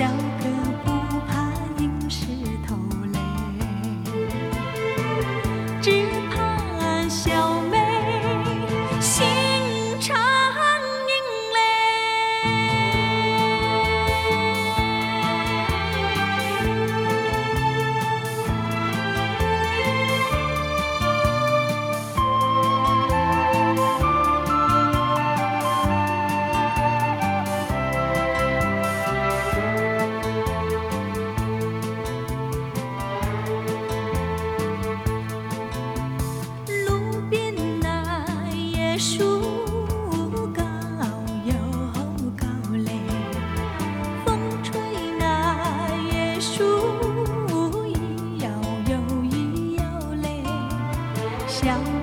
笑。笑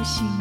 不行